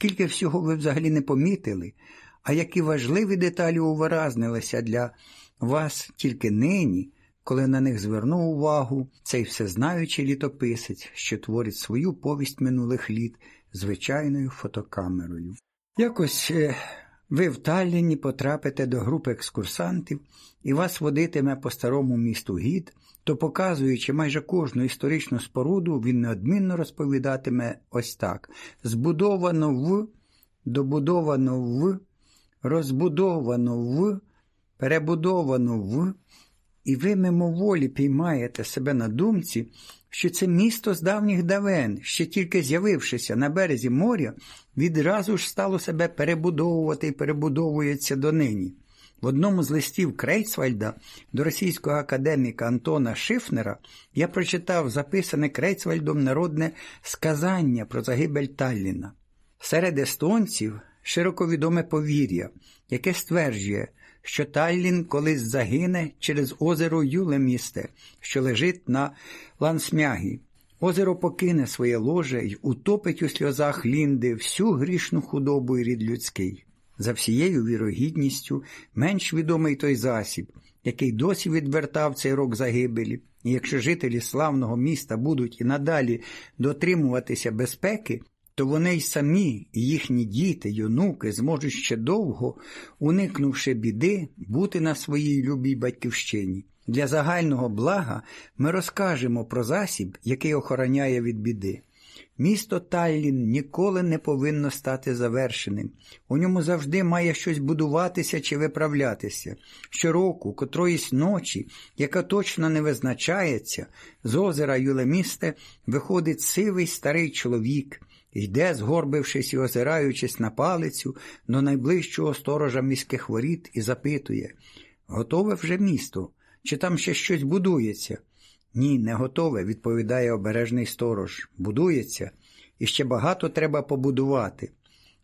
Скільки всього ви взагалі не помітили, а які важливі деталі увиразнилися для вас тільки нині, коли на них звернув увагу цей всезнаючий літописець, що творить свою повість минулих літ звичайною фотокамерою. Якось е, ви в Талліні потрапите до групи екскурсантів і вас водитиме по старому місту гід, то, показуючи майже кожну історичну споруду, він неодмінно розповідатиме ось так: збудовано в, добудовано в, розбудовано в, перебудовано в, і ви мимоволі піймаєте себе на думці, що це місто з давніх давен, ще тільки з'явившися на березі моря, відразу ж стало себе перебудовувати і перебудовується донині. В одному з листів Крейцвальда до російського академіка Антона Шифнера я прочитав записане Крейцвальдом народне сказання про загибель Талліна. Серед естонців широко відоме повір'я, яке стверджує, що Таллін колись загине через озеро Юлемісте, що лежить на Лансмягі. Озеро покине своє ложе й утопить у сльозах Лінди всю грішну худобу і рід людський. За всією вірогідністю менш відомий той засіб, який досі відвертав цей рок загибелі, і якщо жителі славного міста будуть і надалі дотримуватися безпеки, то вони й самі, і їхні діти, юнуки зможуть ще довго, уникнувши біди, бути на своїй любій батьківщині. Для загального блага ми розкажемо про засіб, який охороняє від біди. Місто Таллін ніколи не повинно стати завершеним. У ньому завжди має щось будуватися чи виправлятися. Щороку, котроїсь ночі, яка точно не визначається, з озера Юлемісте виходить сивий старий чоловік, йде, згорбившись і озираючись на палицю до найближчого сторожа міських воріт і запитує Готове вже місто? Чи там ще щось будується? Ні, не готове, відповідає обережний сторож. Будується, і ще багато треба побудувати.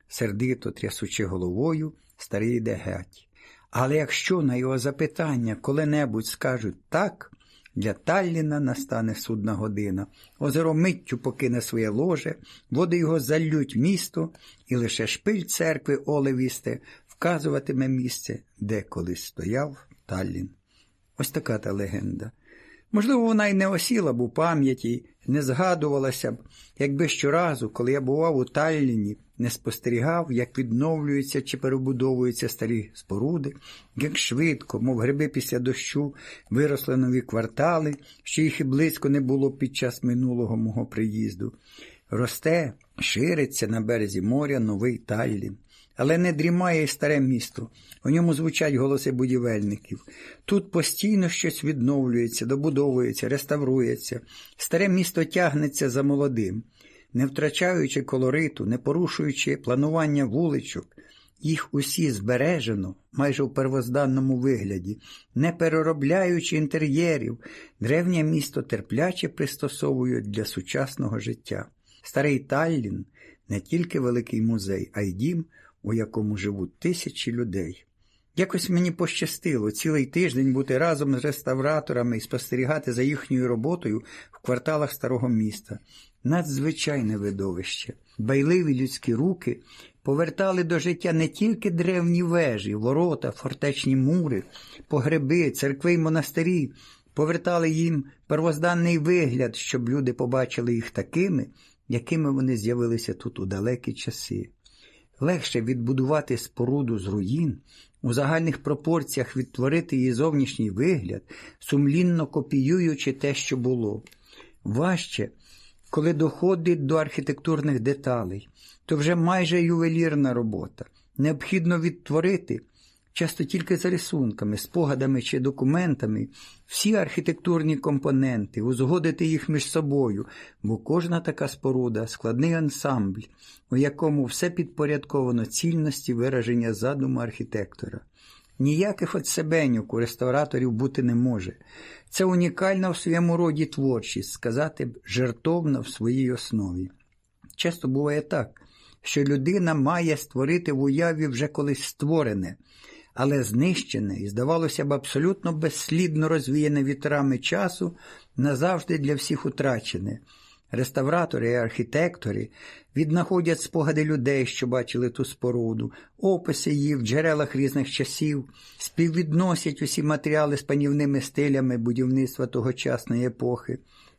Сердито трясучи головою, старий йде геть. Але якщо на його запитання коли-небудь скажуть так, для Талліна настане судна година. Озеро миттю покине своє ложе, води його залють місто, і лише шпиль церкви Олевісте вказуватиме місце, де колись стояв Таллін. Ось така та легенда. Можливо, вона й не осіла б у пам'яті, не згадувалася б, якби щоразу, коли я бував у Талліні, не спостерігав, як відновлюються чи перебудовуються старі споруди, як швидко, мов гриби після дощу, виросли нові квартали, що їх і близько не було під час минулого мого приїзду. Росте, шириться на березі моря новий Таллін. Але не дрімає й старе місто, у ньому звучать голоси будівельників. Тут постійно щось відновлюється, добудовується, реставрується. Старе місто тягнеться за молодим, не втрачаючи колориту, не порушуючи планування вуличок. Їх усі збережено, майже у первозданному вигляді, не переробляючи інтер'єрів, древнє місто терпляче пристосовують для сучасного життя. Старий Таллін не тільки великий музей, а й дім у якому живуть тисячі людей. Якось мені пощастило цілий тиждень бути разом з реставраторами і спостерігати за їхньою роботою в кварталах старого міста. Надзвичайне видовище. Байливі людські руки повертали до життя не тільки древні вежі, ворота, фортечні мури, погреби, церкви й монастирі, повертали їм первозданний вигляд, щоб люди побачили їх такими, якими вони з'явилися тут у далекі часи. Легше відбудувати споруду з руїн, у загальних пропорціях відтворити її зовнішній вигляд, сумлінно копіюючи те, що було. Важче, коли доходить до архітектурних деталей, то вже майже ювелірна робота. Необхідно відтворити часто тільки за рисунками, спогадами чи документами, всі архітектурні компоненти, узгодити їх між собою, бо кожна така споруда складний ансамбль, у якому все підпорядковано цільності вираження задуму архітектора. Ніяких отсебенюк у реставраторів бути не може. Це унікальна в своєму роді творчість, сказати б, жертовна в своїй основі. Часто буває так, що людина має створити в уяві вже колись створене але знищене і, здавалося б, абсолютно безслідно розвіяне вітрами часу, назавжди для всіх утрачене. Реставратори і архітектори віднаходять спогади людей, що бачили ту споруду, описи її в джерелах різних часів, співвідносять усі матеріали з панівними стилями будівництва тогочасної епохи.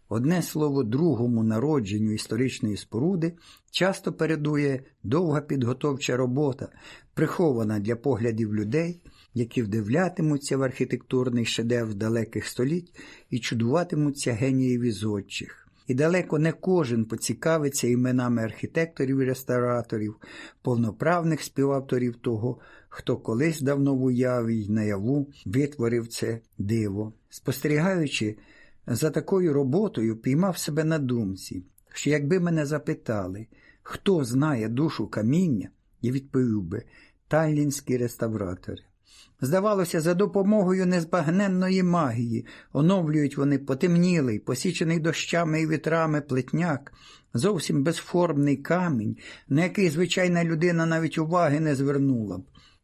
Одне слово, другому народженню історичної споруди часто передує довга підготовча робота, прихована для поглядів людей, які вдивлятимуться в архітектурний шедевр далеких століть і чудуватимуться генієві зодчих. І далеко не кожен поцікавиться іменами архітекторів і рестораторів, повноправних співавторів того, хто колись давно в уяві й наяву витворив це диво. Спостерігаючи за такою роботою, піймав себе на думці, що якби мене запитали, хто знає душу каміння, я відповів би таллінські реставратори. Здавалося, за допомогою незбагненної магії оновлюють вони потемнілий, посічений дощами і вітрами плетняк, зовсім безформний камінь, на який звичайна людина навіть уваги не звернула б.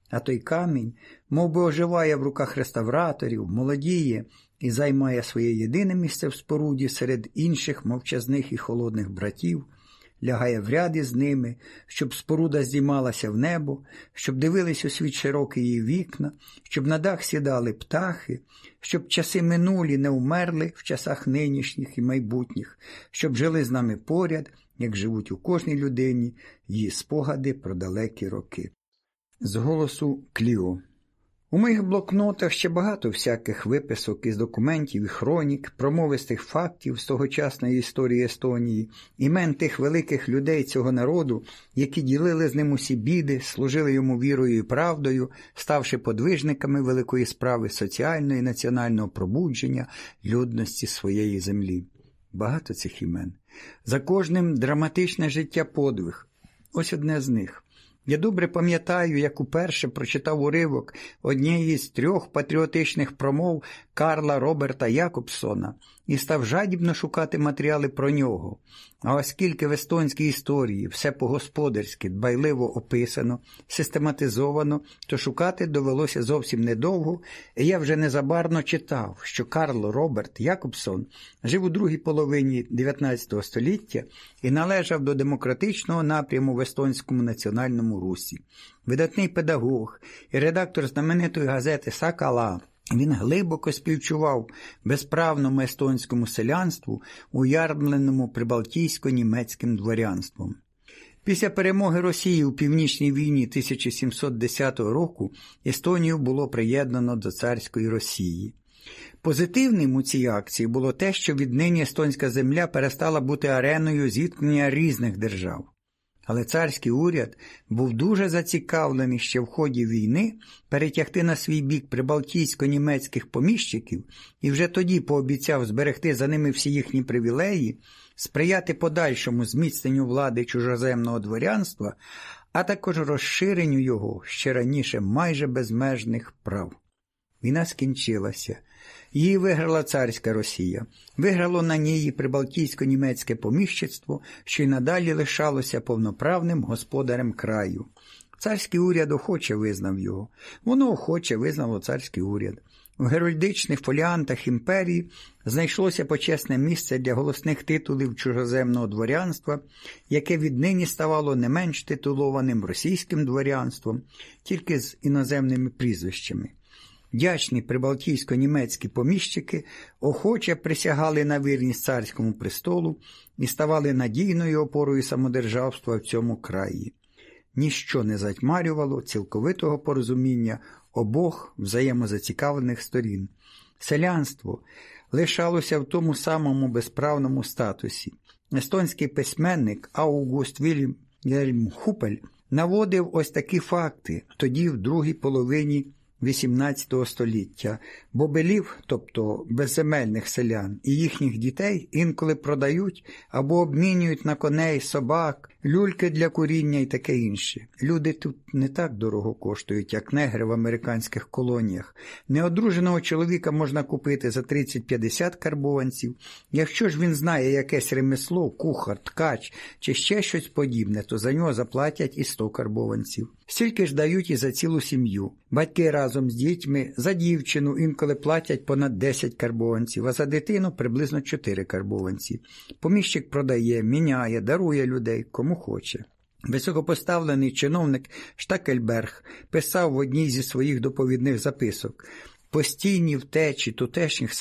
А той камінь мов би, оживає в руках реставраторів, молодіє і займає своє єдине місце в споруді серед інших мовчазних і холодних братів лягає в ряд із ними, щоб споруда здіймалася в небо, щоб дивились у світ широкі її вікна, щоб на дах сідали птахи, щоб часи минулі не вмерли в часах нинішніх і майбутніх, щоб жили з нами поряд, як живуть у кожній людині її спогади про далекі роки. З голосу Кліо у моїх блокнотах ще багато всяких виписок із документів і хронік, промовистих фактів з тогочасної історії Естонії, імен тих великих людей цього народу, які ділили з ним усі біди, служили йому вірою і правдою, ставши подвижниками великої справи соціального і національного пробудження людності своєї землі. Багато цих імен. За кожним драматичне життя подвиг. Ось одне з них. Я добре пам'ятаю, як уперше прочитав уривок однієї з трьох патріотичних промов Карла Роберта Якобсона і став жадібно шукати матеріали про нього. А оскільки в естонській історії все по-господарськи дбайливо описано, систематизовано, то шукати довелося зовсім недовго, і я вже незабарно читав, що Карл Роберт Якобсон жив у другій половині 19 століття і належав до демократичного напряму в естонському національному русі. Видатний педагог і редактор знаменитої газети Сакала. Він глибоко співчував безправному естонському селянству, уярмленому прибалтійсько-німецьким дворянством. Після перемоги Росії у Північній війні 1710 року Естонію було приєднано до царської Росії. Позитивним у цій акції було те, що віднині естонська земля перестала бути ареною зіткнення різних держав. Але царський уряд був дуже зацікавлений ще в ході війни перетягти на свій бік прибалтійсько-німецьких поміщиків і вже тоді пообіцяв зберегти за ними всі їхні привілеї, сприяти подальшому зміцненню влади чужоземного дворянства, а також розширенню його ще раніше майже безмежних прав. Війна скінчилася. Її виграла царська Росія, виграло на ній прибалтійсько-німецьке поміщицтво, що й надалі лишалося повноправним господарем краю. Царський уряд охоче визнав його, воно охоче визнало царський уряд. У герольдичних фоліантах імперії знайшлося почесне місце для голосних титулів чужоземного дворянства, яке віднині ставало не менш титулованим російським дворянством, тільки з іноземними прізвищами. Дячні прибалтійсько-німецькі поміщики охоче присягали на вірність царському престолу і ставали надійною опорою самодержавства в цьому краї. Ніщо не затьмарювало цілковитого порозуміння обох взаємозацікавлених сторін. Селянство лишалося в тому самому безправному статусі. Естонський письменник Аугуст Вільям Хупель наводив ось такі факти тоді, в другій половині. XVIII століття, бобелів, тобто безземельних селян, і їхніх дітей інколи продають або обмінюють на коней, собак, люльки для куріння і таке інше. Люди тут не так дорого коштують, як негри в американських колоніях. Неодруженого чоловіка можна купити за 30-50 карбованців. Якщо ж він знає якесь ремесло, кухар, ткач чи ще щось подібне, то за нього заплатять і 100 карбованців. Стільки ж дають і за цілу сім'ю. Батьки разом з дітьми за дівчину інколи платять понад 10 карбованців, а за дитину приблизно 4 карбованці. Поміщик продає, міняє, дарує людей, кому хоче. Високопоставлений чиновник Штакельберг писав в одній зі своїх доповідних записок постійні втечі тутешніх